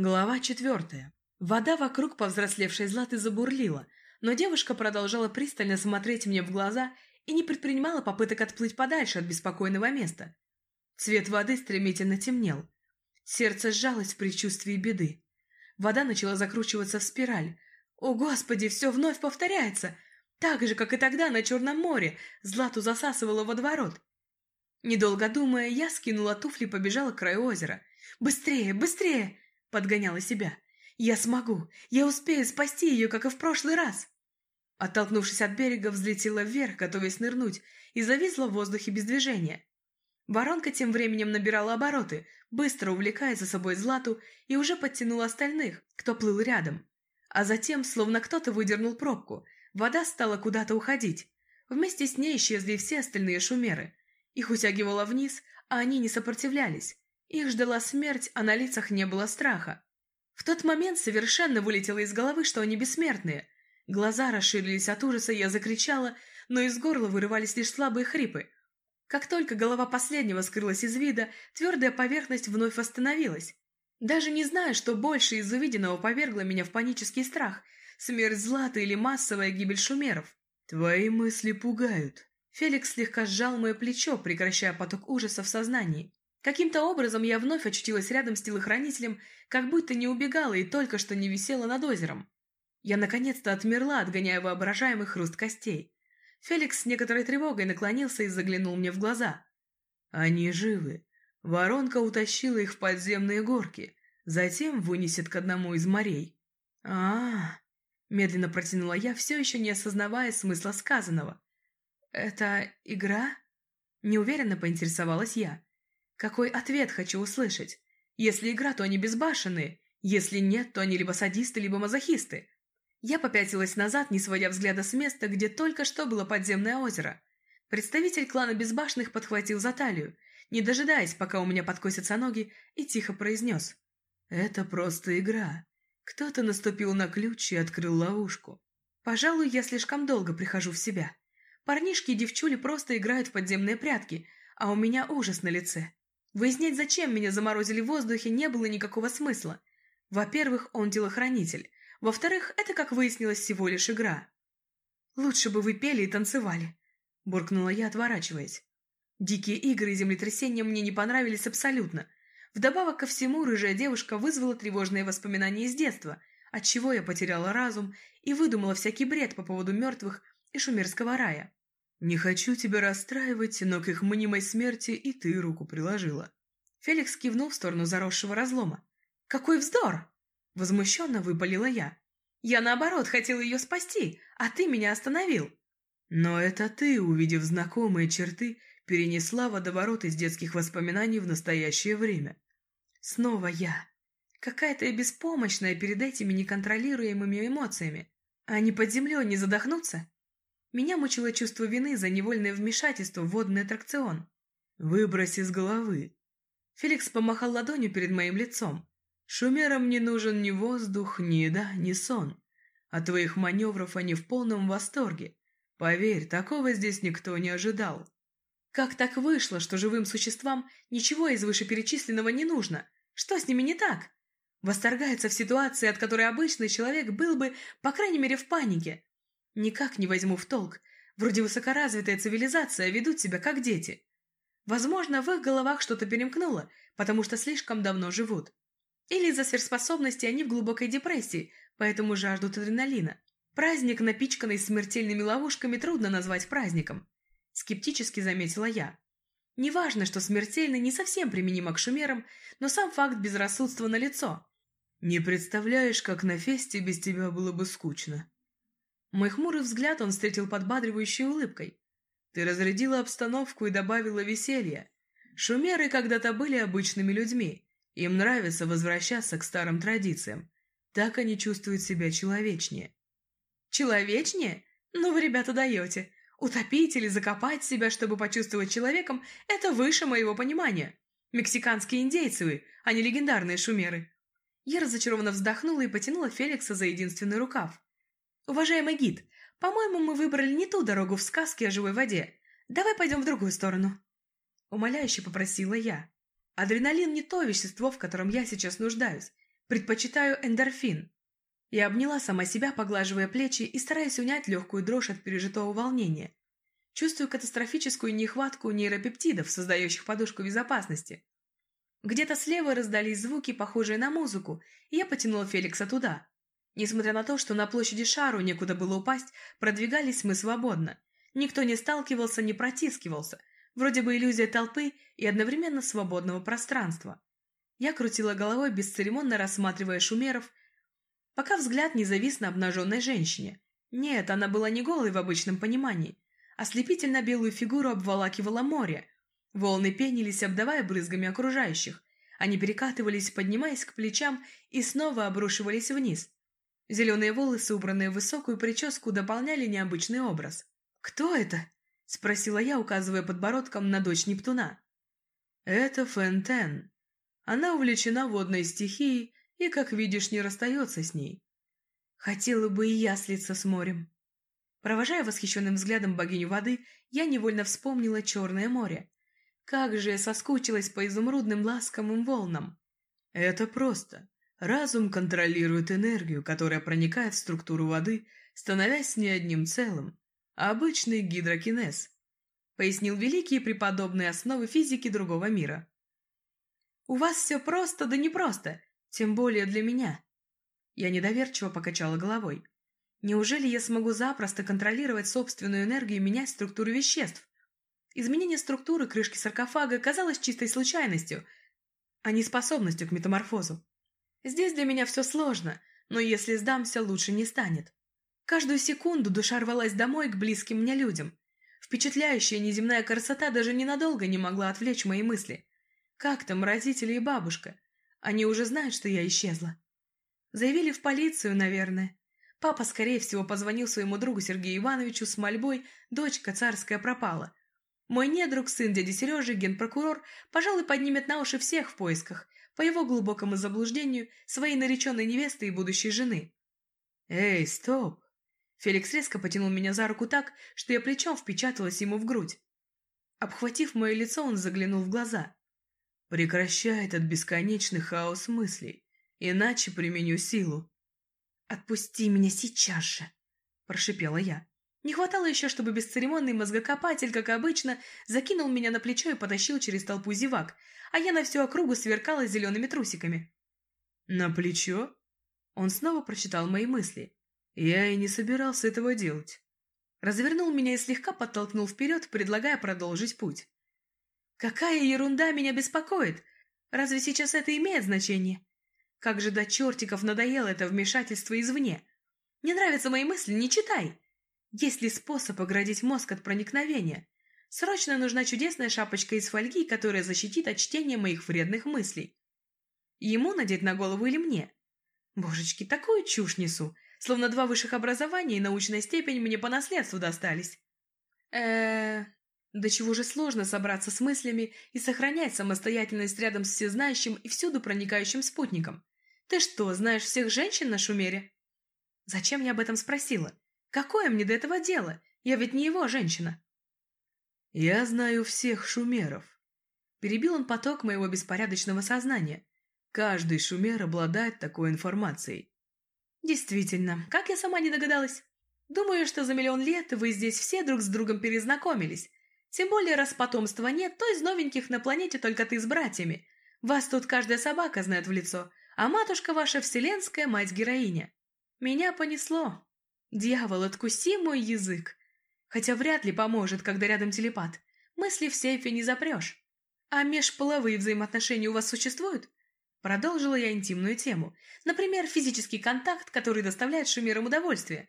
Глава четвертая. Вода вокруг повзрослевшей Златы забурлила, но девушка продолжала пристально смотреть мне в глаза и не предпринимала попыток отплыть подальше от беспокойного места. Цвет воды стремительно темнел. Сердце сжалось в предчувствии беды. Вода начала закручиваться в спираль. О, Господи, все вновь повторяется! Так же, как и тогда на Черном море, Злату засасывало водоворот. Недолго думая, я скинула туфли и побежала к краю озера. «Быстрее, быстрее!» — подгоняла себя. «Я смогу! Я успею спасти ее, как и в прошлый раз!» Оттолкнувшись от берега, взлетела вверх, готовясь нырнуть, и зависла в воздухе без движения. Воронка тем временем набирала обороты, быстро увлекая за собой Злату, и уже подтянула остальных, кто плыл рядом. А затем, словно кто-то выдернул пробку, вода стала куда-то уходить. Вместе с ней исчезли все остальные шумеры. Их утягивало вниз, а они не сопротивлялись. Их ждала смерть, а на лицах не было страха. В тот момент совершенно вылетело из головы, что они бессмертные. Глаза расширились от ужаса, я закричала, но из горла вырывались лишь слабые хрипы. Как только голова последнего скрылась из вида, твердая поверхность вновь восстановилась. Даже не знаю, что больше из увиденного повергло меня в панический страх – смерть Златы или массовая гибель шумеров. «Твои мысли пугают». Феликс слегка сжал мое плечо, прекращая поток ужаса в сознании. Каким-то образом я вновь очутилась рядом с телохранителем, как будто не убегала и только что не висела над озером. Я наконец-то отмерла, отгоняя воображаемый хруст костей. Феликс с некоторой тревогой наклонился и заглянул мне в глаза. «Они живы. Воронка утащила их в подземные горки, затем вынесет к одному из морей». А, -а, -а медленно протянула я, все еще не осознавая смысла сказанного. «Это игра?» Неуверенно поинтересовалась я. Какой ответ хочу услышать? Если игра, то они безбашенные. Если нет, то они либо садисты, либо мазохисты. Я попятилась назад, не сводя взгляда с места, где только что было подземное озеро. Представитель клана Безбашенных подхватил за талию, не дожидаясь, пока у меня подкосятся ноги, и тихо произнес. «Это просто игра. Кто-то наступил на ключ и открыл ловушку. Пожалуй, я слишком долго прихожу в себя. Парнишки и девчули просто играют в подземные прятки, а у меня ужас на лице. Выяснять, зачем меня заморозили в воздухе, не было никакого смысла. Во-первых, он телохранитель. Во-вторых, это, как выяснилось, всего лишь игра. «Лучше бы вы пели и танцевали», – буркнула я, отворачиваясь. Дикие игры и землетрясения мне не понравились абсолютно. Вдобавок ко всему, рыжая девушка вызвала тревожные воспоминания из детства, отчего я потеряла разум и выдумала всякий бред по поводу мертвых и шумерского рая. «Не хочу тебя расстраивать, но к их мнимой смерти и ты руку приложила». Феликс кивнул в сторону заросшего разлома. «Какой вздор!» Возмущенно выпалила я. «Я, наоборот, хотела ее спасти, а ты меня остановил». «Но это ты, увидев знакомые черты, перенесла водоворот из детских воспоминаний в настоящее время». «Снова я. Какая-то я беспомощная перед этими неконтролируемыми эмоциями. А не под землей не задохнуться?» Меня мучило чувство вины за невольное вмешательство в водный аттракцион. «Выбрось из головы!» Феликс помахал ладонью перед моим лицом. «Шумерам не нужен ни воздух, ни еда, ни сон. От твоих маневров они в полном восторге. Поверь, такого здесь никто не ожидал». «Как так вышло, что живым существам ничего из вышеперечисленного не нужно? Что с ними не так?» Восторгаются в ситуации, от которой обычный человек был бы, по крайней мере, в панике. Никак не возьму в толк. Вроде высокоразвитая цивилизация, ведут себя как дети. Возможно, в их головах что-то перемкнуло, потому что слишком давно живут. Или из-за сверхспособности они в глубокой депрессии, поэтому жаждут адреналина. Праздник, напичканный смертельными ловушками, трудно назвать праздником. Скептически заметила я. Неважно, что смертельный не совсем применимо к шумерам, но сам факт безрассудства налицо. Не представляешь, как на фесте без тебя было бы скучно. Мой хмурый взгляд он встретил подбадривающей улыбкой. «Ты разрядила обстановку и добавила веселья. Шумеры когда-то были обычными людьми. Им нравится возвращаться к старым традициям. Так они чувствуют себя человечнее». «Человечнее? Ну вы, ребята, даете. Утопить или закопать себя, чтобы почувствовать человеком, это выше моего понимания. Мексиканские индейцы вы, а не легендарные шумеры». Я разочарованно вздохнула и потянула Феликса за единственный рукав. «Уважаемый гид, по-моему, мы выбрали не ту дорогу в сказке о живой воде. Давай пойдем в другую сторону». Умоляюще попросила я. Адреналин не то вещество, в котором я сейчас нуждаюсь, Предпочитаю эндорфин. Я обняла сама себя, поглаживая плечи и стараясь унять легкую дрожь от пережитого волнения. Чувствую катастрофическую нехватку нейропептидов, создающих подушку безопасности. Где-то слева раздались звуки, похожие на музыку, и я потянула Феликса туда. Несмотря на то, что на площади Шару некуда было упасть, продвигались мы свободно. Никто не сталкивался, не протискивался. Вроде бы иллюзия толпы и одновременно свободного пространства. Я крутила головой, бесцеремонно рассматривая шумеров, пока взгляд не завис на обнаженной женщине. Нет, она была не голой в обычном понимании. Ослепительно белую фигуру обволакивало море. Волны пенились, обдавая брызгами окружающих. Они перекатывались, поднимаясь к плечам и снова обрушивались вниз. Зеленые волосы, убранные в высокую прическу, дополняли необычный образ. «Кто это?» — спросила я, указывая подбородком на дочь Нептуна. «Это Фентен. Она увлечена водной стихией и, как видишь, не расстается с ней. Хотела бы и я слиться с морем». Провожая восхищенным взглядом богиню воды, я невольно вспомнила Черное море. Как же я соскучилась по изумрудным ласковым волнам. Это просто. Разум контролирует энергию, которая проникает в структуру воды, становясь с ней одним целым. Обычный гидрокинез. Пояснил великие преподобные основы физики другого мира. «У вас все просто, да непросто, тем более для меня». Я недоверчиво покачала головой. Неужели я смогу запросто контролировать собственную энергию и менять структуру веществ? Изменение структуры крышки саркофага казалось чистой случайностью, а не способностью к метаморфозу. Здесь для меня все сложно, но если сдамся, лучше не станет. Каждую секунду душа рвалась домой к близким мне людям. Впечатляющая неземная красота даже ненадолго не могла отвлечь мои мысли. Как там родители и бабушка? Они уже знают, что я исчезла. Заявили в полицию, наверное. Папа, скорее всего, позвонил своему другу Сергею Ивановичу с мольбой «Дочка царская пропала». Мой недруг, сын дяди Сережи, генпрокурор, пожалуй, поднимет на уши всех в поисках, по его глубокому заблуждению, своей нареченной невесты и будущей жены. «Эй, стоп!» Феликс резко потянул меня за руку так, что я плечом впечаталась ему в грудь. Обхватив мое лицо, он заглянул в глаза. «Прекращай этот бесконечный хаос мыслей, иначе применю силу». «Отпусти меня сейчас же!» – прошипела я. Не хватало еще, чтобы бесцеремонный мозгокопатель, как обычно, закинул меня на плечо и потащил через толпу зевак, а я на всю округу сверкала зелеными трусиками. «На плечо?» Он снова прочитал мои мысли. «Я и не собирался этого делать». Развернул меня и слегка подтолкнул вперед, предлагая продолжить путь. «Какая ерунда меня беспокоит! Разве сейчас это имеет значение? Как же до чертиков надоело это вмешательство извне. Не нравятся мои мысли, не читай. Есть ли способ оградить мозг от проникновения? Срочно нужна чудесная шапочка из фольги, которая защитит от чтения моих вредных мыслей. Ему надеть на голову или мне? Божечки, такую чушь несу, словно два высших образования и научная степень мне по наследству достались. э Да чего же сложно собраться с мыслями и сохранять самостоятельность рядом с всезнающим и всюду проникающим спутником. «Ты что, знаешь всех женщин на Шумере?» Зачем я об этом спросила? Какое мне до этого дело? Я ведь не его женщина. Я знаю всех шумеров. Перебил он поток моего беспорядочного сознания. Каждый шумер обладает такой информацией. Действительно, как я сама не догадалась. Думаю, что за миллион лет вы здесь все друг с другом перезнакомились. Тем более, раз потомства нет, то из новеньких на планете только ты с братьями. Вас тут каждая собака знает в лицо, а матушка ваша вселенская мать-героиня. Меня понесло. Дьявол, откуси мой язык. Хотя вряд ли поможет, когда рядом телепат. Мысли в сейфе не запрешь. А межполовые взаимоотношения у вас существуют? Продолжила я интимную тему. Например, физический контакт, который доставляет шумерам удовольствие.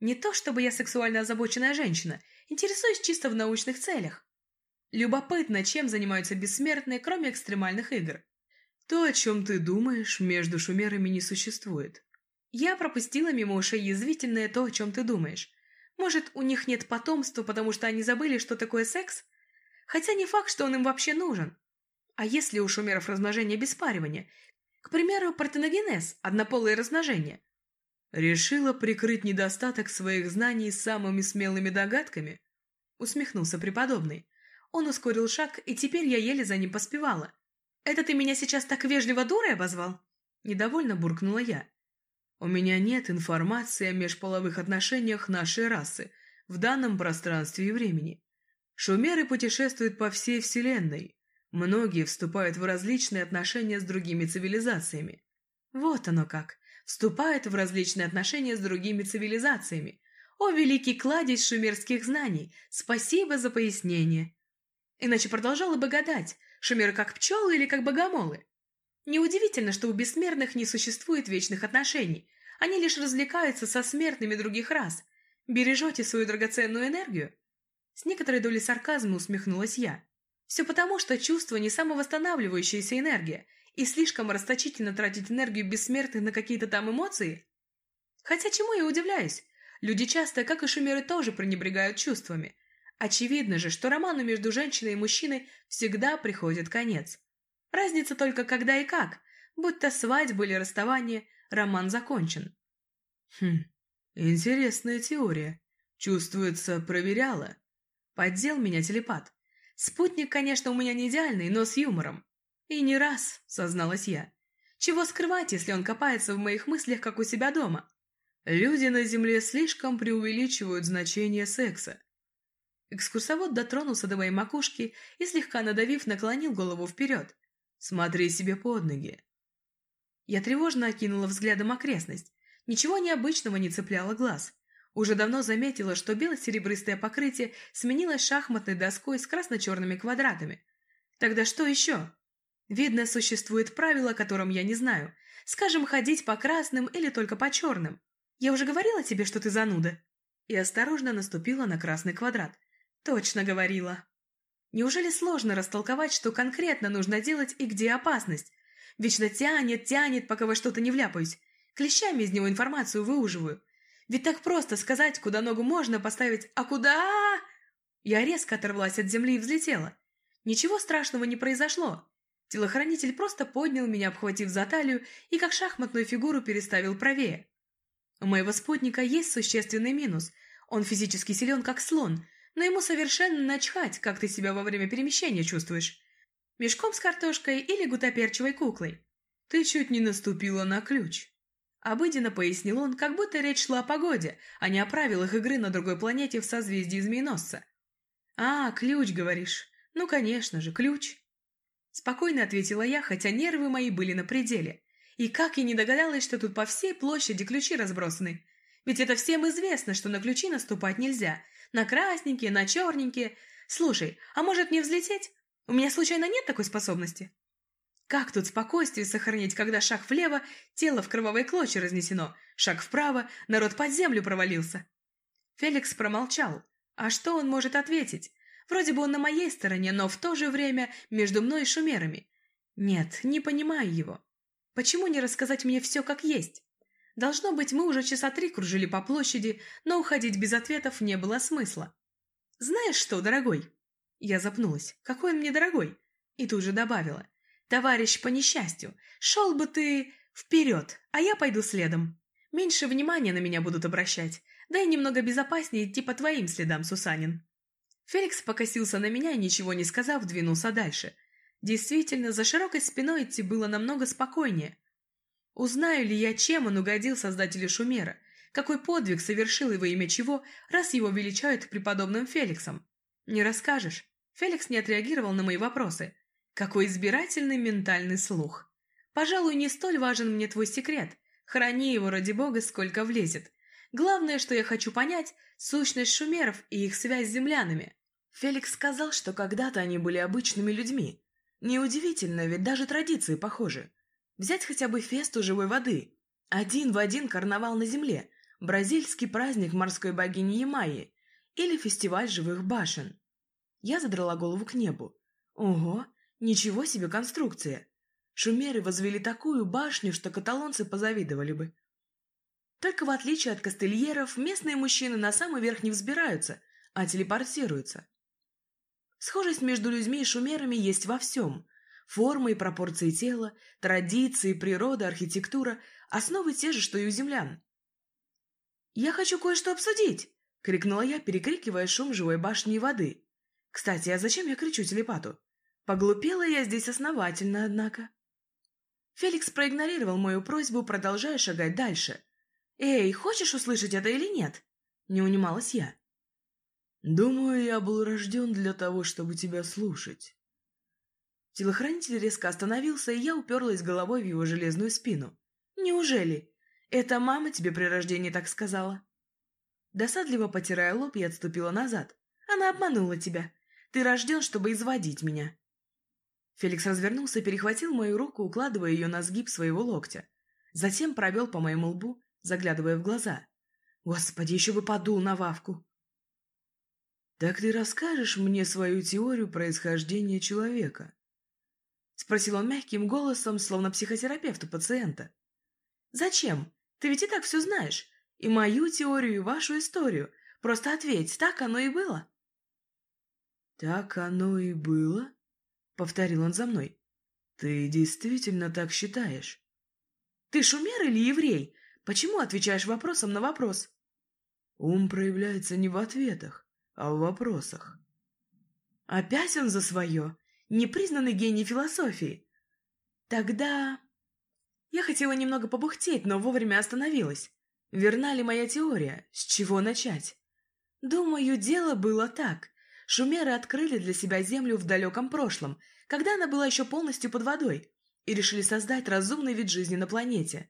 Не то чтобы я сексуально озабоченная женщина, интересуюсь чисто в научных целях. Любопытно, чем занимаются бессмертные, кроме экстремальных игр. То, о чем ты думаешь, между шумерами не существует. Я пропустила мимо ушей язвительное то, о чем ты думаешь. Может, у них нет потомства, потому что они забыли, что такое секс? Хотя не факт, что он им вообще нужен. А если у шумеров размножение без паривания? К примеру, партеногенез, однополое размножение. Решила прикрыть недостаток своих знаний самыми смелыми догадками? Усмехнулся преподобный. Он ускорил шаг, и теперь я еле за ним поспевала. «Это ты меня сейчас так вежливо дурой обозвал?» Недовольно буркнула я. У меня нет информации о межполовых отношениях нашей расы в данном пространстве и времени. Шумеры путешествуют по всей Вселенной. Многие вступают в различные отношения с другими цивилизациями. Вот оно как. Вступают в различные отношения с другими цивилизациями. О, великий кладезь шумерских знаний! Спасибо за пояснение. Иначе продолжала бы гадать, шумеры как пчелы или как богомолы. Неудивительно, что у бессмертных не существует вечных отношений. Они лишь развлекаются со смертными других рас. Бережете свою драгоценную энергию? С некоторой долей сарказма усмехнулась я. Все потому, что чувство не самовосстанавливающаяся энергия, и слишком расточительно тратить энергию бессмертных на какие-то там эмоции? Хотя чему я удивляюсь? Люди часто, как и шумеры, тоже пренебрегают чувствами. Очевидно же, что роману между женщиной и мужчиной всегда приходит конец. Разница только когда и как. Будь то свадьба или расставание, роман закончен. Хм, интересная теория. Чувствуется, проверяла. Поддел меня телепат. Спутник, конечно, у меня не идеальный, но с юмором. И не раз, созналась я. Чего скрывать, если он копается в моих мыслях, как у себя дома? Люди на Земле слишком преувеличивают значение секса. Экскурсовод дотронулся до моей макушки и, слегка надавив, наклонил голову вперед. «Смотри себе под ноги!» Я тревожно окинула взглядом окрестность. Ничего необычного не цепляло глаз. Уже давно заметила, что бело-серебристое покрытие сменилось шахматной доской с красно-черными квадратами. Тогда что еще? Видно, существует правило, которым я не знаю. Скажем, ходить по красным или только по черным. Я уже говорила тебе, что ты зануда? И осторожно наступила на красный квадрат. Точно говорила. Неужели сложно растолковать, что конкретно нужно делать и где опасность? Вечно тянет, тянет, пока во что-то не вляпаюсь. Клещами из него информацию выуживаю. Ведь так просто сказать, куда ногу можно поставить, а куда... Я резко оторвалась от земли и взлетела. Ничего страшного не произошло. Телохранитель просто поднял меня, обхватив за талию, и как шахматную фигуру переставил правее. У моего спутника есть существенный минус. Он физически силен, как слон, но ему совершенно начхать, как ты себя во время перемещения чувствуешь. Мешком с картошкой или гутоперчивой куклой. Ты чуть не наступила на ключ. Обыденно пояснил он, как будто речь шла о погоде, а не о правилах игры на другой планете в созвездии Змееносца. «А, ключ, говоришь? Ну, конечно же, ключ!» Спокойно ответила я, хотя нервы мои были на пределе. И как я не догадалась, что тут по всей площади ключи разбросаны. Ведь это всем известно, что на ключи наступать нельзя. На красненькие, на черненькие. Слушай, а может мне взлететь? У меня случайно нет такой способности? Как тут спокойствие сохранить, когда шаг влево, тело в кровавые клочья разнесено, шаг вправо, народ под землю провалился? Феликс промолчал. А что он может ответить? Вроде бы он на моей стороне, но в то же время между мной и шумерами. Нет, не понимаю его. Почему не рассказать мне все как есть? Должно быть, мы уже часа три кружили по площади, но уходить без ответов не было смысла. «Знаешь что, дорогой?» Я запнулась. «Какой он мне дорогой?» И тут же добавила. «Товарищ по несчастью, шел бы ты вперед, а я пойду следом. Меньше внимания на меня будут обращать, да и немного безопаснее идти по твоим следам, Сусанин». Феликс покосился на меня и, ничего не сказав, двинулся дальше. Действительно, за широкой спиной идти было намного спокойнее. Узнаю ли я, чем он угодил создателю Шумера, какой подвиг совершил его имя чего, раз его величают преподобным Феликсом? Не расскажешь. Феликс не отреагировал на мои вопросы. Какой избирательный ментальный слух. Пожалуй, не столь важен мне твой секрет. Храни его, ради бога, сколько влезет. Главное, что я хочу понять, сущность шумеров и их связь с землянами. Феликс сказал, что когда-то они были обычными людьми. Неудивительно, ведь даже традиции похожи. Взять хотя бы фесту живой воды. Один в один карнавал на земле, бразильский праздник морской богини Ямайи или фестиваль живых башен. Я задрала голову к небу. Ого, Ничего себе конструкция! Шумеры возвели такую башню, что каталонцы позавидовали бы. Только в отличие от кастельеров, местные мужчины на самый верх не взбираются, а телепортируются. Схожесть между людьми и шумерами есть во всем. Формы и пропорции тела, традиции, природа, архитектура – основы те же, что и у землян. «Я хочу кое-что обсудить!» – крикнула я, перекрикивая шум живой башни и воды. «Кстати, а зачем я кричу телепату?» Поглупела я здесь основательно, однако. Феликс проигнорировал мою просьбу, продолжая шагать дальше. «Эй, хочешь услышать это или нет?» Не унималась я. «Думаю, я был рожден для того, чтобы тебя слушать». Телохранитель резко остановился, и я уперлась головой в его железную спину. «Неужели? Это мама тебе при рождении так сказала?» Досадливо потирая лоб, я отступила назад. «Она обманула тебя. Ты рожден, чтобы изводить меня». Феликс развернулся перехватил мою руку, укладывая ее на сгиб своего локтя. Затем провел по моему лбу, заглядывая в глаза. Господи, еще бы подул на Вавку. «Так ты расскажешь мне свою теорию происхождения человека?» Спросил он мягким голосом, словно психотерапевт у пациента. «Зачем? Ты ведь и так все знаешь. И мою теорию, и вашу историю. Просто ответь, так оно и было?» «Так оно и было?» — повторил он за мной. «Ты действительно так считаешь?» «Ты шумер или еврей? Почему отвечаешь вопросом на вопрос?» «Ум проявляется не в ответах, а в вопросах». «Опять он за свое? Непризнанный гений философии?» «Тогда...» Я хотела немного побухтеть, но вовремя остановилась. Верна ли моя теория? С чего начать? Думаю, дело было так. Шумеры открыли для себя Землю в далеком прошлом, когда она была еще полностью под водой, и решили создать разумный вид жизни на планете.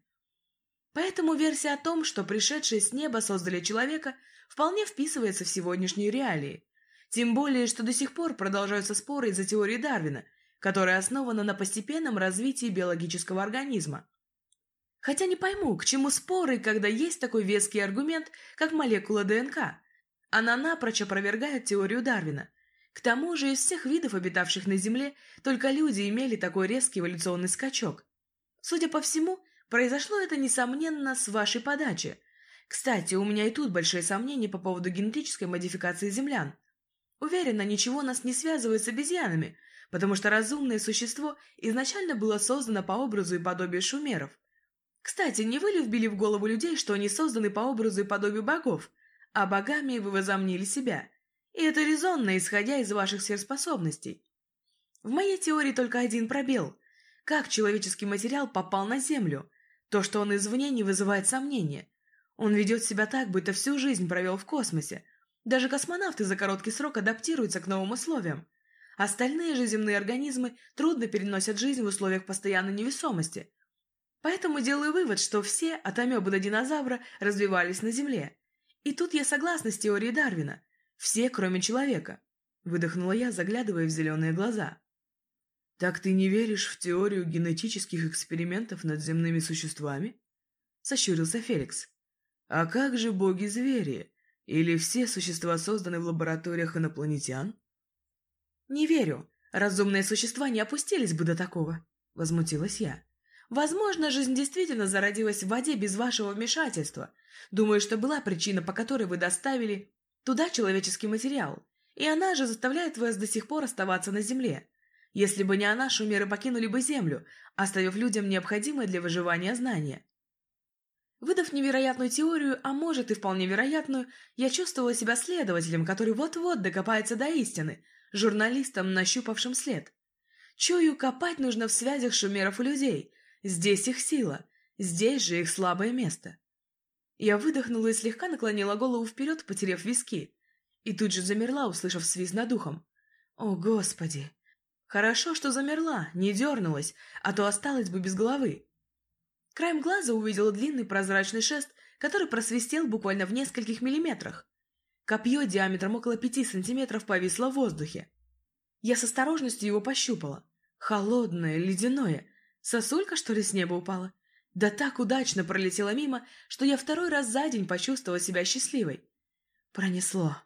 Поэтому версия о том, что пришедшие с неба создали человека, вполне вписывается в сегодняшние реалии. Тем более, что до сих пор продолжаются споры из-за теории Дарвина, которая основана на постепенном развитии биологического организма. Хотя не пойму, к чему споры, когда есть такой веский аргумент, как молекула ДНК. Она напрочь опровергает теорию Дарвина. К тому же из всех видов, обитавших на Земле, только люди имели такой резкий эволюционный скачок. Судя по всему, произошло это, несомненно, с вашей подачи. Кстати, у меня и тут большие сомнения по поводу генетической модификации землян. Уверена, ничего нас не связывает с обезьянами, потому что разумное существо изначально было создано по образу и подобию шумеров – кстати, не вы ли вбили в голову людей, что они созданы по образу и подобию богов, а богами вы возомнили себя? И это резонно, исходя из ваших сверхспособностей. В моей теории только один пробел. Как человеческий материал попал на Землю? То, что он извне, не вызывает сомнения. Он ведет себя так, будто всю жизнь провел в космосе. Даже космонавты за короткий срок адаптируются к новым условиям. Остальные же земные организмы трудно переносят жизнь в условиях постоянной невесомости. Поэтому делаю вывод, что все, от амебы до динозавра, развивались на Земле. И тут я согласна с теорией Дарвина. Все, кроме человека. Выдохнула я, заглядывая в зеленые глаза. «Так ты не веришь в теорию генетических экспериментов над земными существами?» Сощурился Феликс. «А как же боги-звери? Или все существа созданы в лабораториях инопланетян?» «Не верю. Разумные существа не опустились бы до такого», — возмутилась я. Возможно, жизнь действительно зародилась в воде без вашего вмешательства. Думаю, что была причина, по которой вы доставили туда человеческий материал. И она же заставляет вас до сих пор оставаться на земле. Если бы не она, шумеры покинули бы землю, оставив людям необходимое для выживания знания. Выдав невероятную теорию, а может и вполне вероятную, я чувствовала себя следователем, который вот-вот докопается до истины, журналистом, нащупавшим след. Чую, копать нужно в связях шумеров и людей, Здесь их сила, здесь же их слабое место. Я выдохнула и слегка наклонила голову вперед, потеряв виски. И тут же замерла, услышав свист над ухом. О, Господи! Хорошо, что замерла, не дернулась, а то осталась бы без головы. Краем глаза увидела длинный прозрачный шест, который просвистел буквально в нескольких миллиметрах. Копье диаметром около пяти сантиметров повисло в воздухе. Я с осторожностью его пощупала. Холодное, ледяное, Сосулька, что ли, с неба упала? Да так удачно пролетела мимо, что я второй раз за день почувствовала себя счастливой. Пронесло.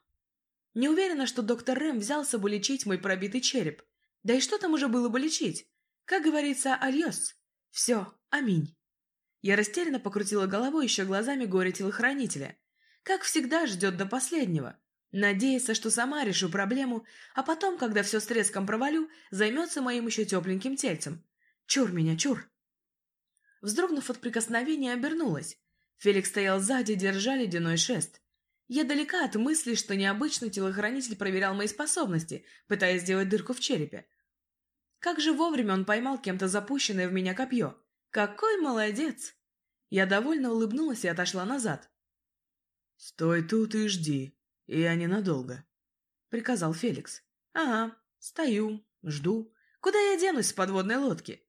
Не уверена, что доктор Рэм взялся бы лечить мой пробитый череп. Да и что там уже было бы лечить? Как говорится, альос. Все, аминь. Я растерянно покрутила головой еще глазами горе-телохранителя. Как всегда, ждет до последнего. Надеется, что сама решу проблему, а потом, когда все с треском провалю, займется моим еще тепленьким тельцем. Чур меня, чур!» Вздрогнув от прикосновения, обернулась. Феликс стоял сзади, держа ледяной шест. Я далека от мысли, что необычный телохранитель проверял мои способности, пытаясь сделать дырку в черепе. Как же вовремя он поймал кем-то запущенное в меня копье. Какой молодец! Я довольно улыбнулась и отошла назад. «Стой тут и жди, я ненадолго», — приказал Феликс. «Ага, стою, жду. Куда я денусь с подводной лодки?»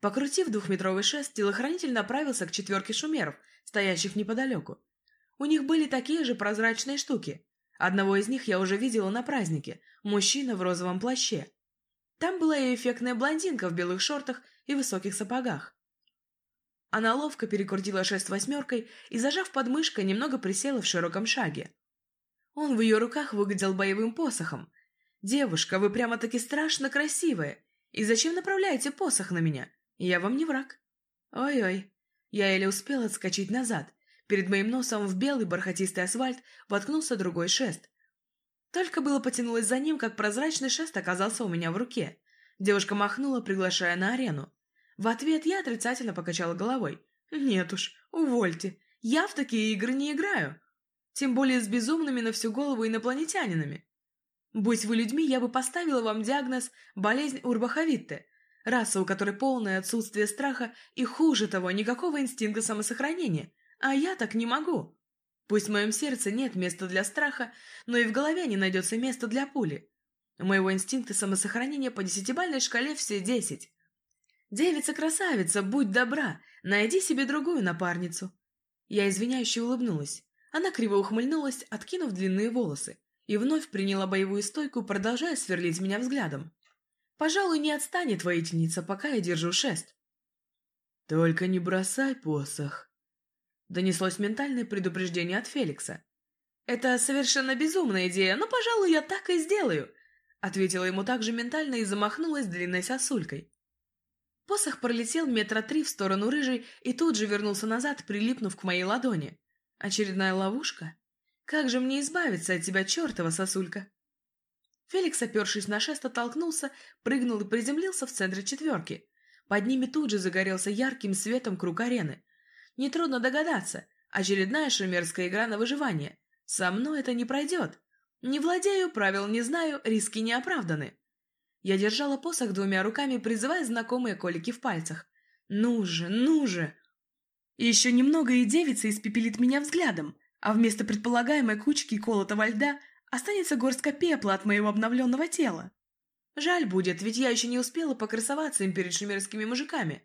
Покрутив двухметровый шест, телохранитель направился к четверке шумеров, стоящих неподалеку. У них были такие же прозрачные штуки. Одного из них я уже видела на празднике, мужчина в розовом плаще. Там была и эффектная блондинка в белых шортах и высоких сапогах. Она ловко перекрутила шест восьмеркой и, зажав подмышкой, немного присела в широком шаге. Он в ее руках выглядел боевым посохом. «Девушка, вы прямо-таки страшно красивая. И зачем направляете посох на меня? Я вам не враг». «Ой-ой». Я еле успела отскочить назад. Перед моим носом в белый бархатистый асфальт воткнулся другой шест. Только было потянулась за ним, как прозрачный шест оказался у меня в руке. Девушка махнула, приглашая на арену. В ответ я отрицательно покачала головой. «Нет уж, увольте. Я в такие игры не играю. Тем более с безумными на всю голову инопланетянинами. Будь вы людьми, я бы поставила вам диагноз «болезнь Урбаховитте», раса, у которой полное отсутствие страха и, хуже того, никакого инстинкта самосохранения. А я так не могу. Пусть в моем сердце нет места для страха, но и в голове не найдется места для пули. Моего инстинкта самосохранения по десятибальной шкале все десять. «Девица-красавица, будь добра, найди себе другую напарницу». Я извиняюще улыбнулась. Она криво ухмыльнулась, откинув длинные волосы, и вновь приняла боевую стойку, продолжая сверлить меня взглядом. «Пожалуй, не отстанет воительница, пока я держу шест». «Только не бросай посох», — донеслось ментальное предупреждение от Феликса. «Это совершенно безумная идея, но, пожалуй, я так и сделаю», — ответила ему также ментально и замахнулась длинной сосулькой. Посох пролетел метра три в сторону рыжей и тут же вернулся назад, прилипнув к моей ладони. Очередная ловушка? Как же мне избавиться от тебя, чертова сосулька? Феликс, опершись на шест, оттолкнулся, прыгнул и приземлился в центре четверки. Под ними тут же загорелся ярким светом круг арены. Нетрудно догадаться, очередная шумерская игра на выживание. Со мной это не пройдет. Не владею, правил не знаю, риски не оправданы. Я держала посох двумя руками, призывая знакомые колики в пальцах. «Ну же, ну же!» еще немного, и девица испепелит меня взглядом, а вместо предполагаемой кучки колотого льда останется горстка пепла от моего обновленного тела. Жаль будет, ведь я еще не успела покрасоваться им перед шумерскими мужиками.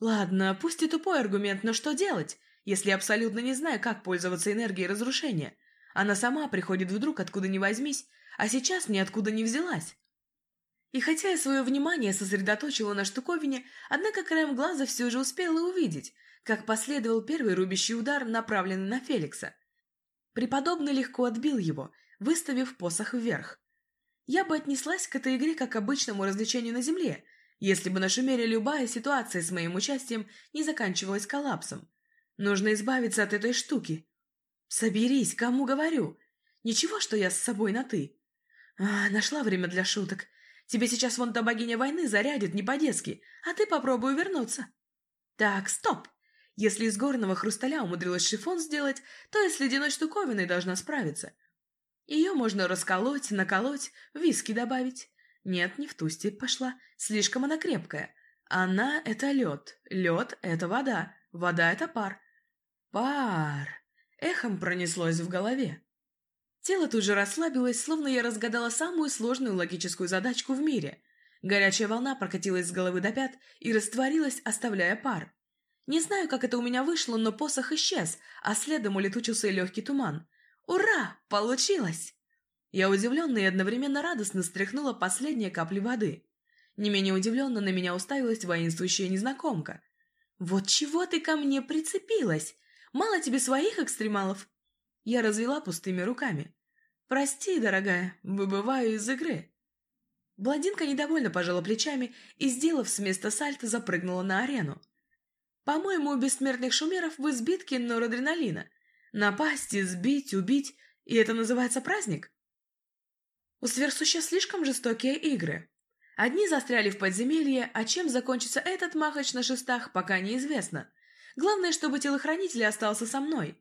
Ладно, пусть и тупой аргумент, но что делать, если абсолютно не знаю, как пользоваться энергией разрушения? Она сама приходит вдруг, откуда ни возьмись, а сейчас ниоткуда не взялась. И хотя я свое внимание сосредоточила на штуковине, однако краем глаза все же успела увидеть, как последовал первый рубящий удар, направленный на Феликса. Преподобный легко отбил его, выставив посох вверх. Я бы отнеслась к этой игре как к обычному развлечению на земле, если бы на Шумере любая ситуация с моим участием не заканчивалась коллапсом. Нужно избавиться от этой штуки. Соберись, кому говорю. Ничего, что я с собой на «ты». А, нашла время для шуток. Тебе сейчас вон та богиня войны зарядит не по-детски, а ты попробуй вернуться. Так, стоп. Если из горного хрусталя умудрилась шифон сделать, то и с ледяной штуковиной должна справиться. Ее можно расколоть, наколоть, виски добавить. Нет, не в ту степь пошла, слишком она крепкая. Она — это лед, лед — это вода, вода — это пар. Пар! Эхом пронеслось в голове. Тело тут же расслабилось, словно я разгадала самую сложную логическую задачку в мире. Горячая волна прокатилась с головы до пят и растворилась, оставляя пар. Не знаю, как это у меня вышло, но посох исчез, а следом улетучился легкий туман. Ура! Получилось! Я удивленно и одновременно радостно стряхнула последние капли воды. Не менее удивленно на меня уставилась воинствующая незнакомка. «Вот чего ты ко мне прицепилась? Мало тебе своих экстремалов?» Я развела пустыми руками. «Прости, дорогая, выбываю из игры». Блондинка недовольно пожала плечами и, сделав с места сальто, запрыгнула на арену. «По-моему, у бессмертных шумеров в избитке норадреналина. Напасть, избить, убить, и это называется праздник?» У сверхсуществ слишком жестокие игры. Одни застряли в подземелье, а чем закончится этот махач на шестах, пока неизвестно. Главное, чтобы телохранитель остался со мной.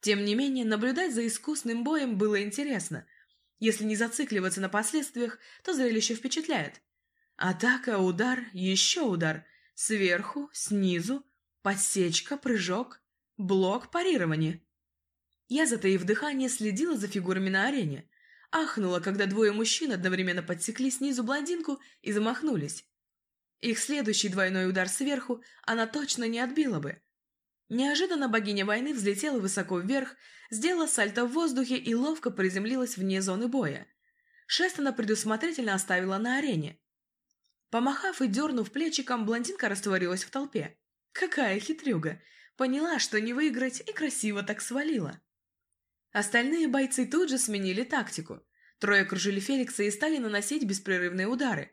Тем не менее, наблюдать за искусным боем было интересно. Если не зацикливаться на последствиях, то зрелище впечатляет. Атака, удар, еще удар. Сверху, снизу, подсечка, прыжок, блок, парирование. Я, затаив дыхание, следила за фигурами на арене. Ахнула, когда двое мужчин одновременно подсекли снизу блондинку и замахнулись. Их следующий двойной удар сверху она точно не отбила бы. Неожиданно богиня войны взлетела высоко вверх, сделала сальто в воздухе и ловко приземлилась вне зоны боя. Шест она предусмотрительно оставила на арене. Помахав и дернув плечиком, блондинка растворилась в толпе. Какая хитрюга! Поняла, что не выиграть, и красиво так свалила. Остальные бойцы тут же сменили тактику. Трое окружили Феликса и стали наносить беспрерывные удары.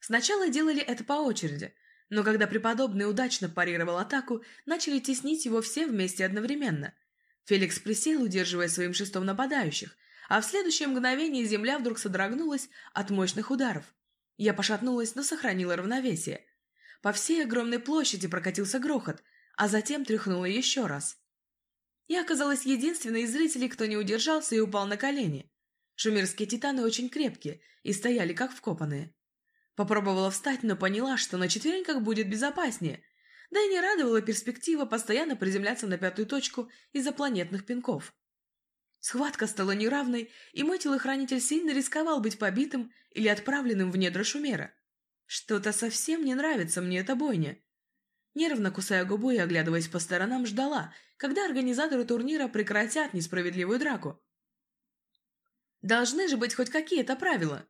Сначала делали это по очереди, но когда преподобный удачно парировал атаку, начали теснить его все вместе одновременно. Феликс присел, удерживая своим шестом нападающих, а в следующее мгновение земля вдруг содрогнулась от мощных ударов. Я пошатнулась, но сохранила равновесие. По всей огромной площади прокатился грохот, а затем тряхнула еще раз. Я оказалась единственной из зрителей, кто не удержался и упал на колени. Шумерские титаны очень крепкие и стояли как вкопанные. Попробовала встать, но поняла, что на четвереньках будет безопаснее. Да и не радовала перспектива постоянно приземляться на пятую точку из-за планетных пинков. Схватка стала неравной, и мой телохранитель сильно рисковал быть побитым или отправленным в недра Шумера. Что-то совсем не нравится мне эта бойня. Нервно кусая губу и оглядываясь по сторонам, ждала, когда организаторы турнира прекратят несправедливую драку. Должны же быть хоть какие-то правила.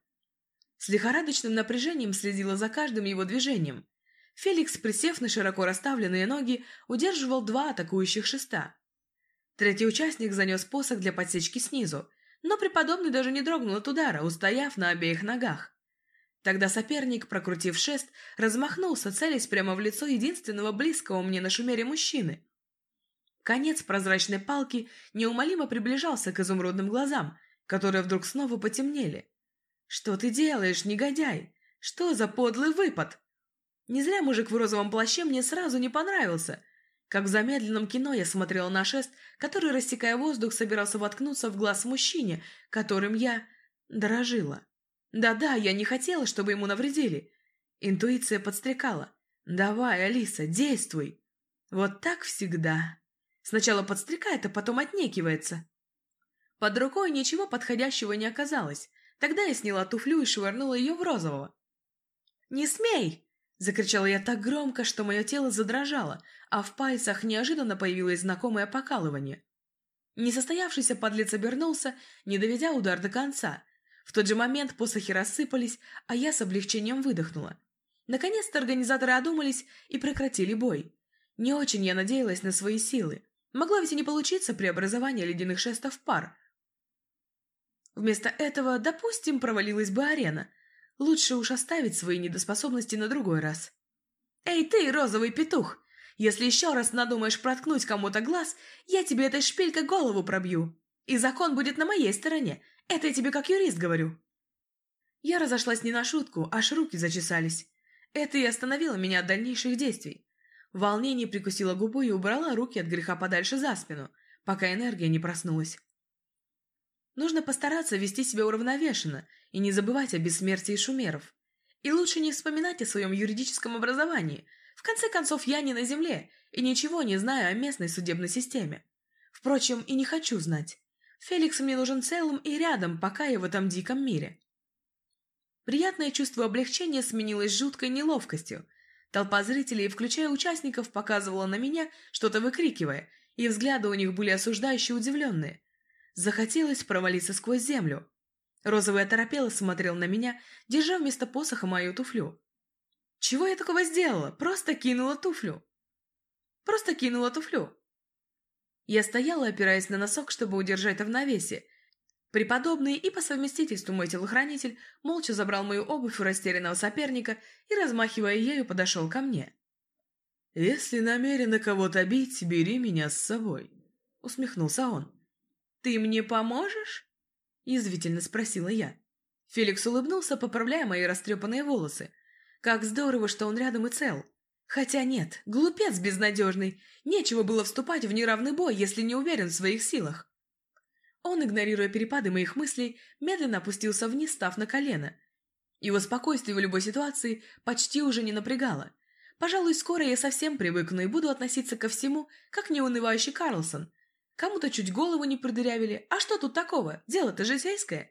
С лихорадочным напряжением следила за каждым его движением. Феликс, присев на широко расставленные ноги, удерживал два атакующих шеста. Третий участник занес посох для подсечки снизу, но преподобный даже не дрогнул от удара, устояв на обеих ногах. Тогда соперник, прокрутив шест, размахнулся, целясь прямо в лицо единственного близкого мне на шумере мужчины. Конец прозрачной палки неумолимо приближался к изумрудным глазам, которые вдруг снова потемнели. «Что ты делаешь, негодяй? Что за подлый выпад?» Не зря мужик в розовом плаще мне сразу не понравился. Как в замедленном кино я смотрела на шест, который, рассекая воздух, собирался воткнуться в глаз мужчине, которым я дорожила. Да-да, я не хотела, чтобы ему навредили. Интуиция подстрекала. «Давай, Алиса, действуй!» Вот так всегда. Сначала подстрекает, а потом отнекивается. Под рукой ничего подходящего не оказалось. Тогда я сняла туфлю и швырнула ее в розового. «Не смей!» — закричала я так громко, что мое тело задрожало, а в пальцах неожиданно появилось знакомое покалывание. Несостоявшийся подлец обернулся, не доведя удар до конца, в тот же момент посохи рассыпались, а я с облегчением выдохнула. Наконец-то организаторы одумались и прекратили бой. Не очень я надеялась на свои силы. Могла ведь и не получиться преобразование ледяных шестов в пар. Вместо этого, допустим, провалилась бы арена. Лучше уж оставить свои недоспособности на другой раз. «Эй ты, розовый петух! Если еще раз надумаешь проткнуть кому-то глаз, я тебе этой шпилькой голову пробью. И закон будет на моей стороне, это я тебе как юрист говорю. Я разошлась не на шутку, аж руки зачесались. Это и остановило меня от дальнейших действий. В волнении прикусила губу и убрала руки от греха подальше за спину, пока энергия не проснулась. Нужно постараться вести себя уравновешенно и не забывать о бессмертии шумеров. И лучше не вспоминать о своем юридическом образовании. В конце концов, я не на земле и ничего не знаю о местной судебной системе. Впрочем, и не хочу знать. Феликс мне нужен целым и рядом, пока я в этом диком мире. Приятное чувство облегчения сменилось жуткой неловкостью. Толпа зрителей, включая участников, показывала на меня, что-то выкрикивая, и взгляды у них были осуждающие удивленные. Захотелось провалиться сквозь землю. Розовый оторопело смотрел на меня, держа вместо посоха мою туфлю. Чего я такого сделала? Просто кинула туфлю. Просто кинула туфлю. Я стояла, опираясь на носок, чтобы удержать равновесие. Преподобный и по совместительству мой телохранитель молча забрал мою обувь у растерянного соперника и, размахивая ею, подошел ко мне. «Если намерена кого-то бить, бери меня с собой», — усмехнулся он. «Ты мне поможешь?» — язвительно спросила я. Феликс улыбнулся, поправляя мои растрепанные волосы. «Как здорово, что он рядом и цел!» Хотя нет, глупец безнадежный. Нечего было вступать в неравный бой, если не уверен в своих силах. Он, игнорируя перепады моих мыслей, медленно опустился вниз, став на колено. Его спокойствие в любой ситуации почти уже не напрягало. Пожалуй, скоро я совсем привыкну и буду относиться ко всему, как неунывающий Карлсон. Кому-то чуть голову не продырявили, а что тут такого? Дело-то житейское.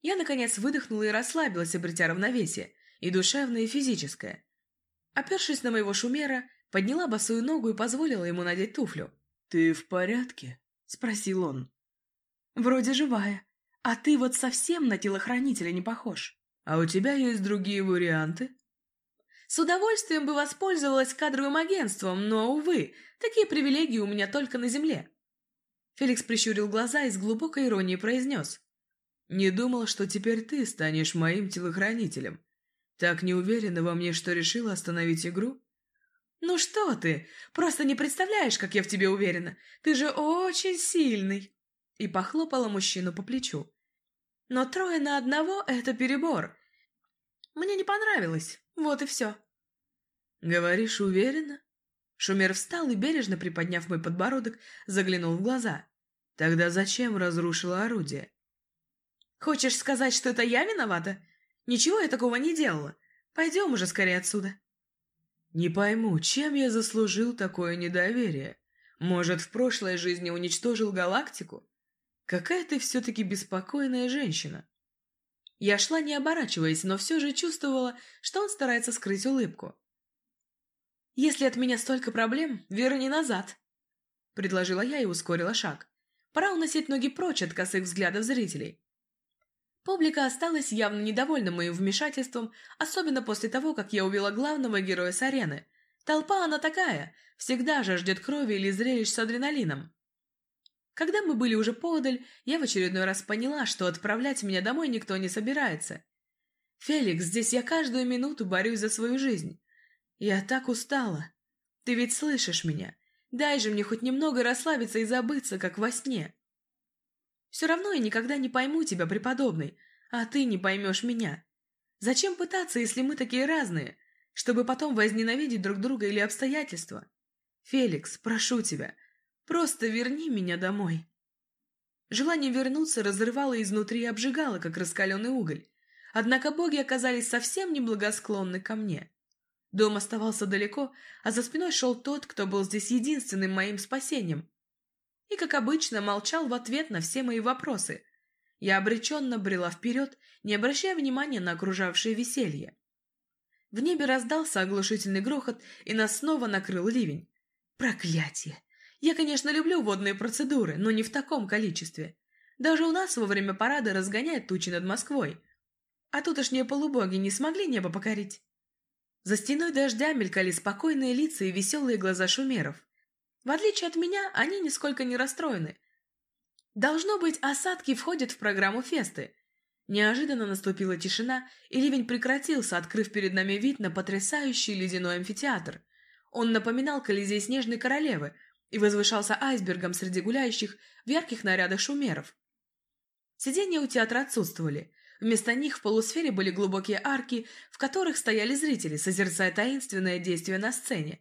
Я, наконец, выдохнула и расслабилась, обретя равновесие, и душевное, и физическое. Опершись на моего шумера, подняла босую ногу и позволила ему надеть туфлю. «Ты в порядке?» — спросил он. «Вроде живая. А ты вот совсем на телохранителя не похож». «А у тебя есть другие варианты?» С удовольствием бы воспользовалась кадровым агентством, но, увы, такие привилегии у меня только на земле. Феликс прищурил глаза и с глубокой иронией произнес. «Не думал, что теперь ты станешь моим телохранителем. Так не уверена во мне, что решила остановить игру?» «Ну что ты? Просто не представляешь, как я в тебе уверена. Ты же очень сильный!» И похлопала мужчину по плечу. «Но трое на одного — это перебор. Мне не понравилось. Вот и все». «Говоришь уверенно?» Шумер встал и, бережно приподняв мой подбородок, заглянул в глаза. «Тогда зачем разрушила орудие?» «Хочешь сказать, что это я виновата? Ничего я такого не делала. Пойдем уже скорее отсюда». «Не пойму, чем я заслужил такое недоверие? Может, в прошлой жизни уничтожил галактику? Какая ты все-таки беспокойная женщина!» Я шла не оборачиваясь, но все же чувствовала, что он старается скрыть улыбку. «Если от меня столько проблем, верни назад», — предложила я и ускорила шаг. «Пора уносить ноги прочь от косых взглядов зрителей». Публика осталась явно недовольна моим вмешательством, особенно после того, как я увела главного героя с арены. Толпа она такая, всегда же ждет крови или зрелищ с адреналином. Когда мы были уже подаль, я в очередной раз поняла, что отправлять меня домой никто не собирается. «Феликс, здесь я каждую минуту борюсь за свою жизнь. Я так устала. Ты ведь слышишь меня? Дай же мне хоть немного расслабиться и забыться, как во сне». Все равно я никогда не пойму тебя, преподобный, а ты не поймешь меня. Зачем пытаться, если мы такие разные, чтобы потом возненавидеть друг друга или обстоятельства? Феликс, прошу тебя, просто верни меня домой. Желание вернуться разрывало изнутри и обжигало, как раскаленный уголь. Однако боги оказались совсем неблагосклонны ко мне. Дом оставался далеко, а за спиной шел тот, кто был здесь единственным моим спасением и, как обычно, молчал в ответ на все мои вопросы. Я обреченно брела вперед, не обращая внимания на окружавшее веселье. В небе раздался оглушительный грохот, и нас снова накрыл ливень. Проклятие! Я, конечно, люблю водные процедуры, но не в таком количестве. Даже у нас во время парада разгоняют тучи над Москвой. А тутошние полубоги не смогли небо покорить. За стеной дождя мелькали спокойные лица и веселые глаза шумеров. В отличие от меня, они нисколько не расстроены. Должно быть, осадки входят в программу фесты. Неожиданно наступила тишина, и ливень прекратился, открыв перед нами вид на потрясающий ледяной амфитеатр. Он напоминал Колизей Снежной Королевы и возвышался айсбергом среди гуляющих в ярких нарядах шумеров. Сиденья у театра отсутствовали. Вместо них в полусфере были глубокие арки, в которых стояли зрители, созерцая таинственное действие на сцене.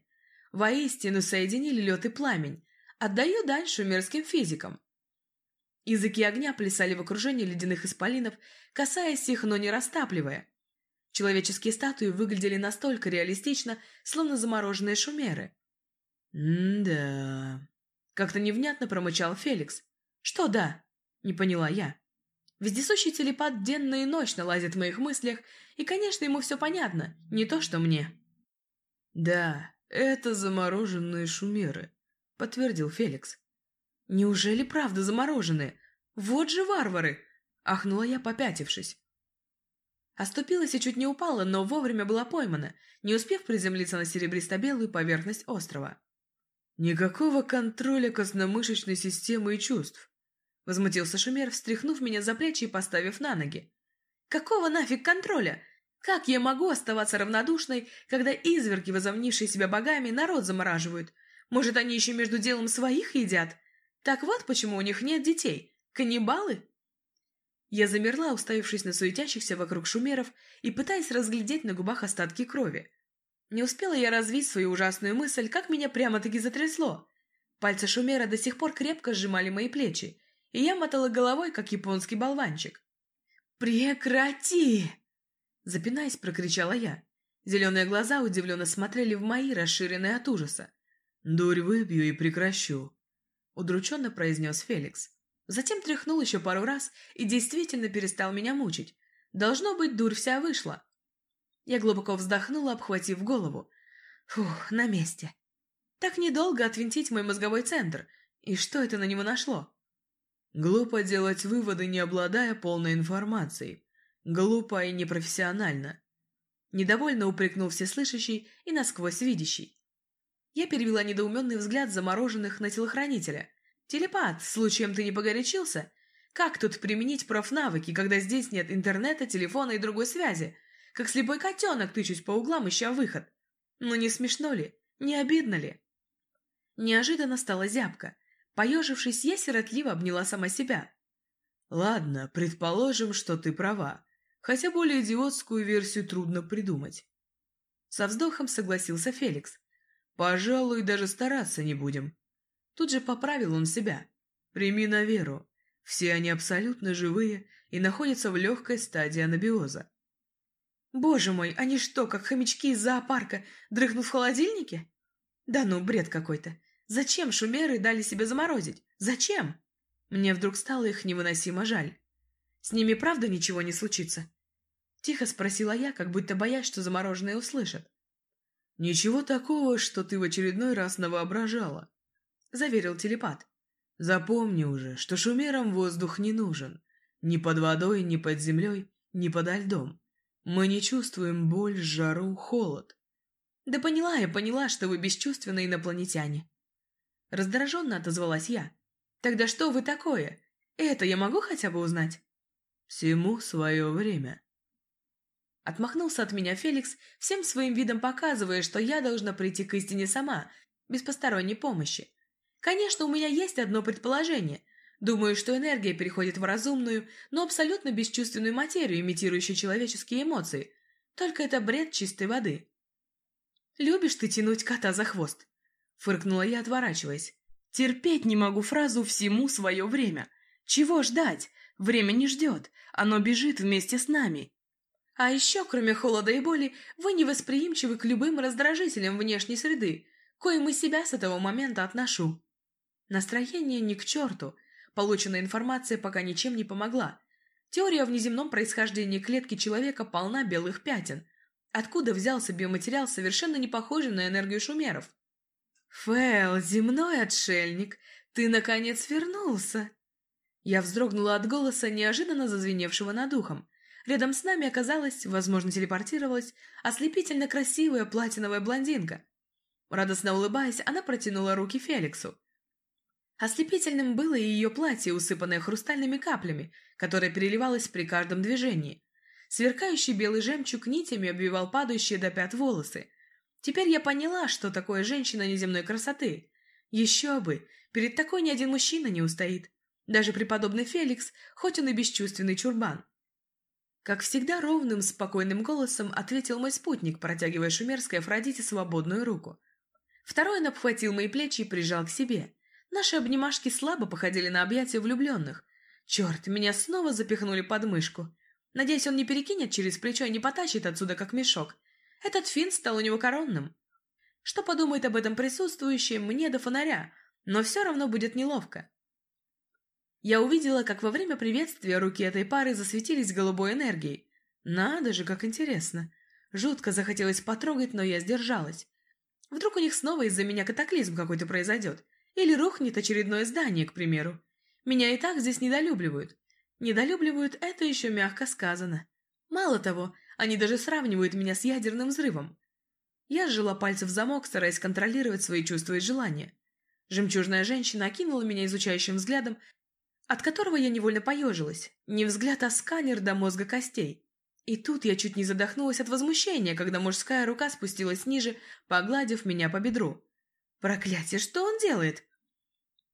Воистину соединили лед и пламень. Отдаю дань шумерским физикам. Языки огня плясали в окружении ледяных исполинов, касаясь их, но не растапливая. Человеческие статуи выглядели настолько реалистично, словно замороженные шумеры. «М-да...» — как-то невнятно промычал Феликс. «Что да?» — не поняла я. Вездесущий телепат денно и ночно лазит в моих мыслях, и, конечно, ему все понятно, не то что мне. «Да, «Это замороженные шумеры», — подтвердил Феликс. «Неужели правда замороженные? Вот же варвары!» — ахнула я, попятившись. Оступилась и чуть не упала, но вовремя была поймана, не успев приземлиться на серебристо-белую поверхность острова. «Никакого контроля костномышечной системы и чувств», — возмутился Шумер, встряхнув меня за плечи и поставив на ноги. «Какого нафиг контроля? Как я могу оставаться равнодушной, когда изверги, возомнившие себя богами, народ замораживают? Может, они еще между делом своих едят? Так вот почему у них нет детей. Каннибалы? Я замерла, уставившись на суетящихся вокруг шумеров и пытаясь разглядеть на губах остатки крови. Не успела я развить свою ужасную мысль, как меня прямо-таки затрясло. Пальцы шумера до сих пор крепко сжимали мои плечи, и я мотала головой, как японский болванчик. «Прекрати!» Запинаясь, прокричала я. Зеленые глаза удивленно смотрели в мои, расширенные от ужаса. «Дурь выбью и прекращу», — удрученно произнес Феликс. Затем тряхнул еще пару раз и действительно перестал меня мучить. Должно быть, дурь вся вышла. Я глубоко вздохнула, обхватив голову. Фух, на месте. Так недолго отвинтить мой мозговой центр. И что это на него нашло? Глупо делать выводы, не обладая полной информацией. Глупо и непрофессионально. Недовольно упрекнул всеслышащий и насквозь видящий. Я перевела недоуменный взгляд замороженных на телохранителя. «Телепат, случаем ты не погорячился? Как тут применить профнавыки, когда здесь нет интернета, телефона и другой связи? Как слепой котенок тычусь по углам, ища выход. Ну не смешно ли? Не обидно ли?» Неожиданно стала зябка. Поежившись, я сиротливо обняла сама себя. «Ладно, предположим, что ты права. Хотя более идиотскую версию трудно придумать». Со вздохом согласился Феликс. «Пожалуй, даже стараться не будем». Тут же поправил он себя. «Прими на веру. Все они абсолютно живые и находятся в легкой стадии анабиоза». «Боже мой, они что, как хомячки из зоопарка, дрыхнут в холодильнике?» «Да ну, бред какой-то. Зачем шумеры дали себя заморозить? Зачем? Мне вдруг стало их невыносимо жаль. С ними правда ничего не случится? Тихо спросила я, как будто боясь, что замороженные услышат. «Ничего такого, что ты в очередной раз навоображала», — заверил телепат. «Запомни уже, что шумерам воздух не нужен. Ни под водой, ни под землей, ни подо льдом. Мы не чувствуем боль, жару, холод». «Да поняла я, поняла, что вы бесчувственные инопланетяне. Раздраженно отозвалась я. «Тогда что вы такое? Это я могу хотя бы узнать?» «Всему свое время». Отмахнулся от меня Феликс, всем своим видом показывая, что я должна прийти к истине сама, без посторонней помощи. Конечно, у меня есть одно предположение. Думаю, что энергия переходит в разумную, но абсолютно бесчувственную материю, имитирующую человеческие эмоции. Только это бред чистой воды. «Любишь ты тянуть кота за хвост?» Фыркнула я, отворачиваясь. Терпеть не могу фразу «всему свое время». Чего ждать? Время не ждет, оно бежит вместе с нами. А еще, кроме холода и боли, вы невосприимчивы к любым раздражителям внешней среды, коим и себя с этого момента отношу. Настроение ни к черту. Полученная информация пока ничем не помогла. Теория о внеземном происхождении клетки человека полна белых пятен. Откуда взялся биоматериал, совершенно не похожий на энергию шумеров? «Фэл, земной отшельник, ты, наконец, вернулся!» Я вздрогнула от голоса, неожиданно зазвеневшего над ухом. Рядом с нами оказалась, возможно, телепортировалась, ослепительно красивая платиновая блондинка. Радостно улыбаясь, она протянула руки Феликсу. Ослепительным было и ее платье, усыпанное хрустальными каплями, которое переливалось при каждом движении. Сверкающий белый жемчуг нитями обвивал падающие до пят волосы, Теперь я поняла, что такое женщина неземной красоты. Еще бы, перед такой ни один мужчина не устоит. Даже преподобный Феликс, хоть он и бесчувственный чурбан. Как всегда ровным, спокойным голосом ответил мой спутник, протягивая шумерской Афродите свободную руку. Второй он обхватил мои плечи и прижал к себе. Наши обнимашки слабо походили на объятия влюбленных. Черт, меня снова запихнули под мышку. Надеюсь, он не перекинет через плечо и не потащит отсюда, как мешок. Этот финт стал у него коронным. Что подумает об этом присутствующий, мне до фонаря, но все равно будет неловко. Я увидела, как во время приветствия руки этой пары засветились голубой энергией. Надо же, как интересно. Жутко захотелось потрогать, но я сдержалась. Вдруг у них снова из-за меня катаклизм какой-то произойдет. Или рухнет очередное здание, к примеру. Меня и так здесь недолюбливают. Недолюбливают – это еще мягко сказано. Мало того, они даже сравнивают меня с ядерным взрывом. Я сжала пальцы в замок, стараясь контролировать свои чувства и желания. Жемчужная женщина окинула меня изучающим взглядом, от которого я невольно поежилась. Не взгляд, а сканер до мозга костей. И тут я чуть не задохнулась от возмущения, когда мужская рука спустилась ниже, погладив меня по бедру. «Проклятие, что он делает?»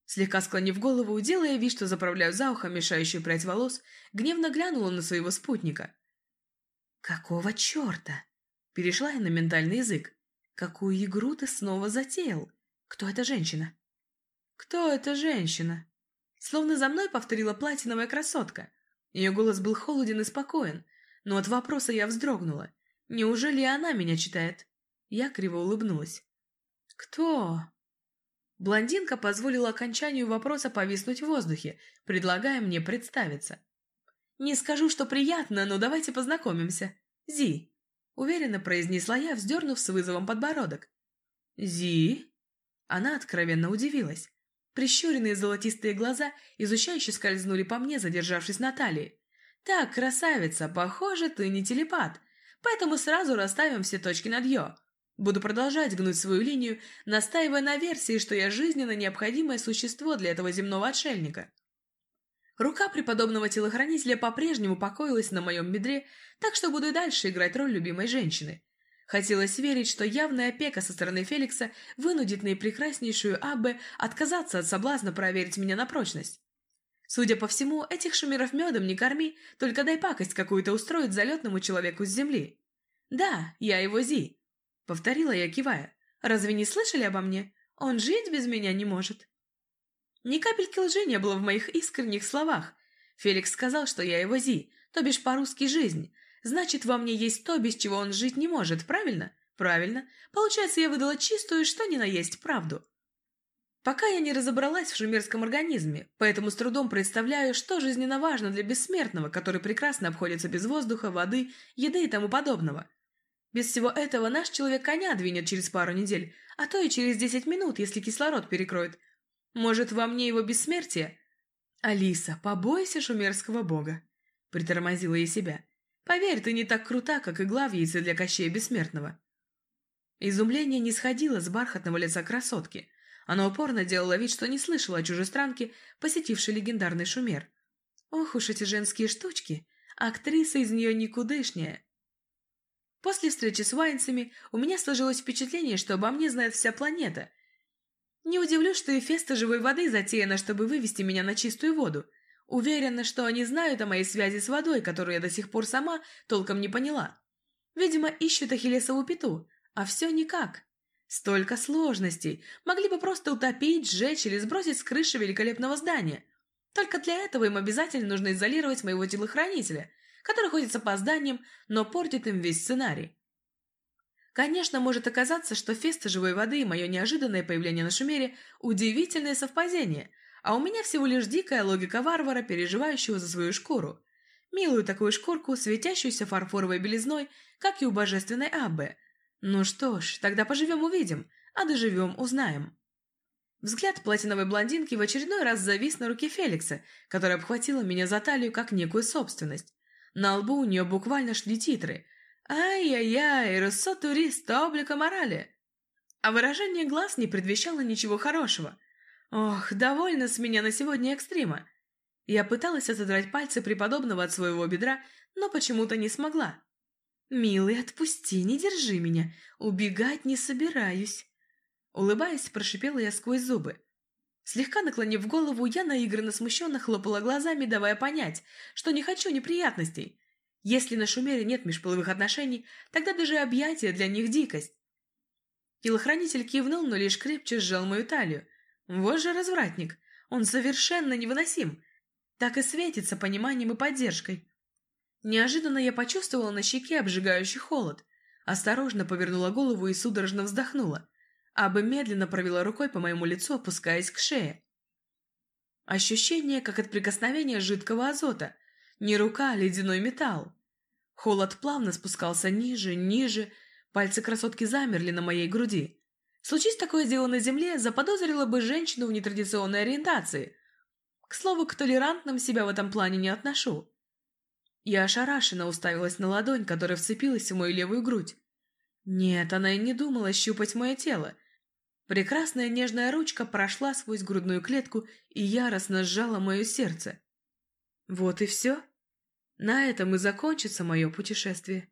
Слегка склонив голову, делая вид, что заправляю за ухо мешающую прядь волос, гневно глянула на своего спутника. «Какого черта?» Перешла я на ментальный язык. «Какую игру ты снова затеял? Кто эта женщина?» «Кто эта женщина?» Словно за мной повторила платиновая красотка. Ее голос был холоден и спокоен, но от вопроса я вздрогнула. Неужели она меня читает? Я криво улыбнулась. Кто? Блондинка позволила окончанию вопроса повиснуть в воздухе, предлагая мне представиться. «Не скажу, что приятно, но давайте познакомимся. Зи», — уверенно произнесла я, вздернув с вызовом подбородок. «Зи?» Она откровенно удивилась. Прищуренные золотистые глаза изучающе скользнули по мне, задержавшись на талии. «Так, красавица, похоже, ты не телепат, поэтому сразу расставим все точки над «ё». Буду продолжать гнуть свою линию, настаивая на версии, что я жизненно необходимое существо для этого земного отшельника. Рука преподобного телохранителя по-прежнему покоилась на моем бедре, так что буду и дальше играть роль любимой женщины. Хотелось верить, что явная опека со стороны Феликса вынудит наипрекраснейшую Аббе отказаться от соблазна проверить меня на прочность. Судя по всему, этих шумеров медом не корми, только дай пакость какую-то устроить залетному человеку с земли. Да, я его Зи, Повторила я, кивая. «Разве не слышали обо мне? Он жить без меня не может». Ни капельки лжи не было в моих искренних словах. Феликс сказал, что я его Зи, то бишь по-русски жизнь. Значит, во мне есть то, без чего он жить не может, правильно? Правильно. Получается, я выдала чистую, что ни на есть правду. Пока я не разобралась в шумерском организме, поэтому с трудом представляю, что жизненно важно для бессмертного, который прекрасно обходится без воздуха, воды, еды и тому подобного. Без всего этого наш человек коня двинет через пару недель, а то и через десять минут, если кислород перекроет. Может, во мне его бессмертие? Алиса, побойся шумерского бога. Притормозила я себя. Поверь, ты не так крута, как игла в яйце для Кощея Бессмертного. Изумление не сходило с бархатного лица красотки. Она упорно делала вид, что не слышала о чужестранке, посетившей легендарный шумер. Ох уж эти женские штучки! Актриса из нее никудышняя. После встречи с Вайнцами у меня сложилось впечатление, что обо мне знает вся планета. Не удивлюсь, что и феста живой воды затеяна, чтобы вывести меня на чистую воду. Уверена, что они знают о моей связи с водой, которую я до сих пор сама толком не поняла. Видимо, ищут Ахиллесову пету, а все никак. Столько сложностей. Могли бы просто утопить, сжечь или сбросить с крыши великолепного здания. Только для этого им обязательно нужно изолировать моего телохранителя, который ходит с опозданием, но портит им весь сценарий. Конечно, может оказаться, что феста живой воды и мое неожиданное появление на Шумере – удивительное совпадение, а у меня всего лишь дикая логика варвара, переживающего за свою шкуру. Милую такую шкурку, светящуюся фарфоровой белизной, как и у божественной Аббе. Ну что ж, тогда поживем-увидим, а доживем-узнаем. Взгляд платиновой блондинки в очередной раз завис на руке Феликса, которая обхватила меня за талию как некую собственность. На лбу у нее буквально шли титры «Ай-яй-яй, Руссо турист, облика морали». А выражение глаз не предвещало ничего хорошего. Ох, довольно с меня на сегодня экстрима. Я пыталась отодрать пальцы преподобного от своего бедра, но почему-то не смогла. «Милый, отпусти, не держи меня. Убегать не собираюсь». Улыбаясь, прошипела я сквозь зубы. Слегка наклонив голову, я наигранно смущенно хлопала глазами, давая понять, что не хочу неприятностей. Если на Шумере нет межполовых отношений, тогда даже объятия для них дикость. Телохранитель кивнул, но лишь крепче сжал мою талию. Вот же развратник, он совершенно невыносим. Так и светится пониманием и поддержкой. Неожиданно я почувствовала на щеке обжигающий холод. Осторожно повернула голову и судорожно вздохнула. Аба медленно провела рукой по моему лицу, опускаясь к шее. Ощущение, как от прикосновения жидкого азота. Не рука, а ледяной металл. Холод плавно спускался ниже, ниже. Пальцы красотки замерли на моей груди. Случись такое дело на земле, заподозрила бы женщину в нетрадиционной ориентации. К слову, к толерантным себя в этом плане не отношу. Я ошарашенно уставилась на ладонь, которая вцепилась в мою левую грудь. Нет, она и не думала щупать мое тело. Прекрасная нежная ручка прошла сквозь грудную клетку и яростно сжала мое сердце. Вот и все. На этом и закончится мое путешествие.